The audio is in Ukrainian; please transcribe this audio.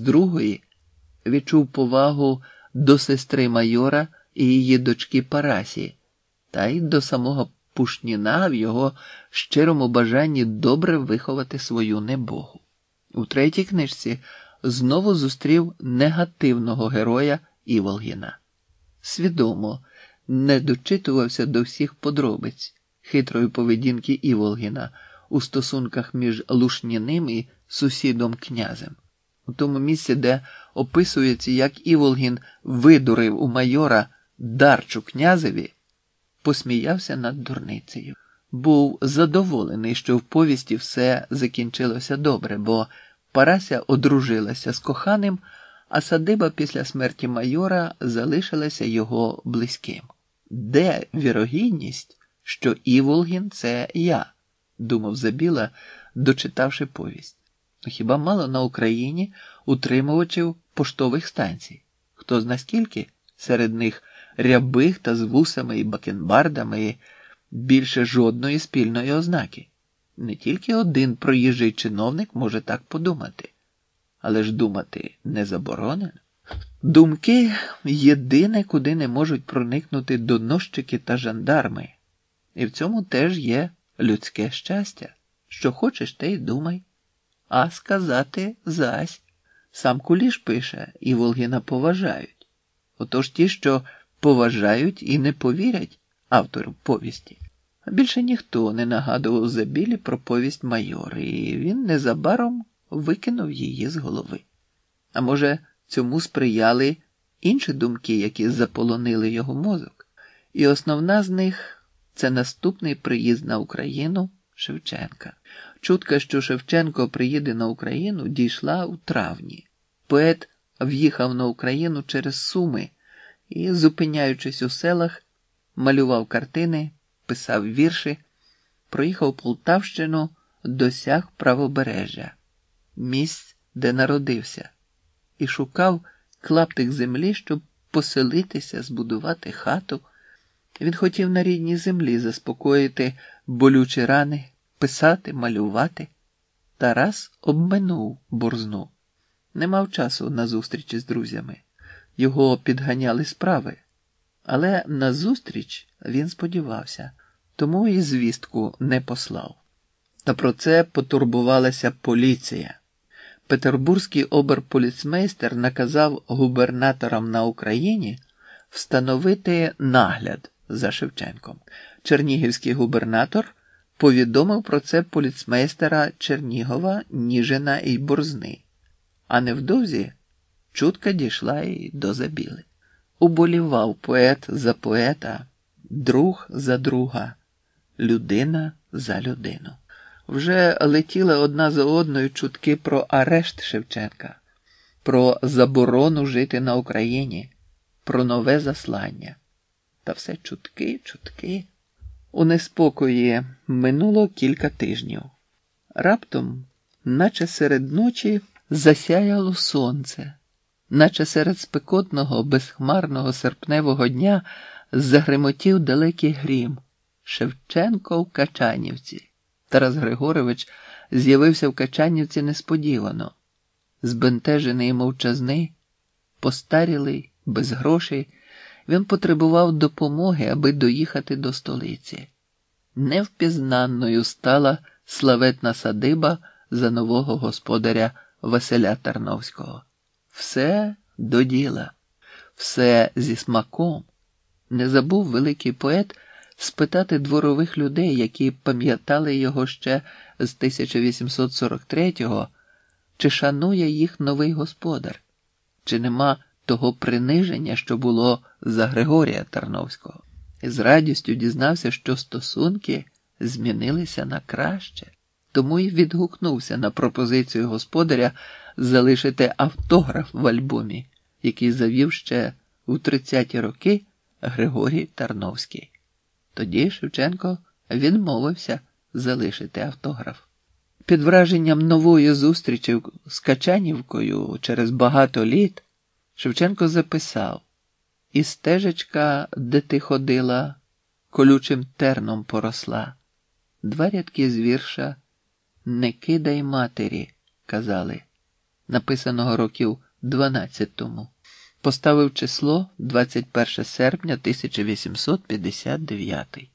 другої відчув повагу до сестри майора і її дочки Парасі, та й до самого Пушніна в його щирому бажанні добре виховати свою небогу. У третій книжці знову зустрів негативного героя Іволгіна. Свідомо не дочитувався до всіх подробиць хитрої поведінки Іволгіна у стосунках між Лушніним і сусідом князем. У тому місці, де описується, як Іволгін видурив у майора дарчу князеві, посміявся над дурницею. Був задоволений, що в повісті все закінчилося добре, бо Парася одружилася з коханим, а садиба після смерті майора залишилася його близьким. Де вірогідність, що Іволгін це я? думав Забіла, дочитавши повість. Хіба мало на Україні утримувачів поштових станцій? Хто зна скільки? Серед них рябих та з вусами і бакенбардами і більше жодної спільної ознаки. Не тільки один проїжджий чиновник може так подумати, але ж думати не заборонено. Думки єдине, куди не можуть проникнути доносчики та жандарми, і в цьому теж є людське щастя. Що хочеш, те й думай. А сказати зась. Сам Куліш пише, і Волгіна поважають. Отож ті, що поважають і не повірять автору повісті. Більше ніхто не нагадував Забілі про повість майор, і він незабаром викинув її з голови. А може, цьому сприяли інші думки, які заполонили його мозок, і основна з них це наступний приїзд на Україну Шевченка. Чутка, що Шевченко приїде на Україну, дійшла у травні. Поет в'їхав на Україну через Суми і, зупиняючись у селах, малював картини, писав вірші, проїхав Полтавщину, досяг правобережжя, місць, де народився, і шукав клаптик землі, щоб поселитися, збудувати хату. Він хотів на рідній землі заспокоїти болючі рани, писати, малювати. Тарас обминув борзну. Не мав часу на зустрічі з друзями. Його підганяли справи. Але на зустріч він сподівався, тому і звістку не послав. Та про це потурбувалася поліція. Петербурзький оберполіцмейстер наказав губернаторам на Україні встановити нагляд за Шевченком. Чернігівський губернатор повідомив про це поліцмейстера Чернігова, Ніжина і Борзни, а невдовзі чутка дійшла і до забіли. Уболівав поет за поета, друг за друга, людина за людину. Вже летіли одна за одною чутки про арешт Шевченка, про заборону жити на Україні, про нове заслання. Та все чутки, чутки. У неспокої минуло кілька тижнів. Раптом, наче серед ночі, засяяло сонце, наче серед спекотного, безхмарного серпневого дня загримотів далекий грім. Шевченко в Качанівці. Тарас Григорович з'явився в Качанівці несподівано, збентежений і мовчазний, постарілий, без грошей. Він потребував допомоги, аби доїхати до столиці. Невпізнанною стала славетна садиба за нового господаря Василя Тарновського. Все до діла, все зі смаком. Не забув великий поет спитати дворових людей, які пам'ятали його ще з 1843-го, чи шанує їх новий господар, чи нема того приниження, що було за Григорія Тарновського, і з радістю дізнався, що стосунки змінилися на краще, тому й відгукнувся на пропозицію господаря залишити автограф в альбомі, який завів ще у 30-ті роки Григорій Тарновський. Тоді Шевченко відмовився залишити автограф. Під враженням нової зустрічі з Качанівкою через багато літ. Шевченко записав і стежечка, де ти ходила, колючим терном поросла. Два рядки з вірша Не кидай матері, казали. написаного років 12 тому, поставив число 21 серпня 1859.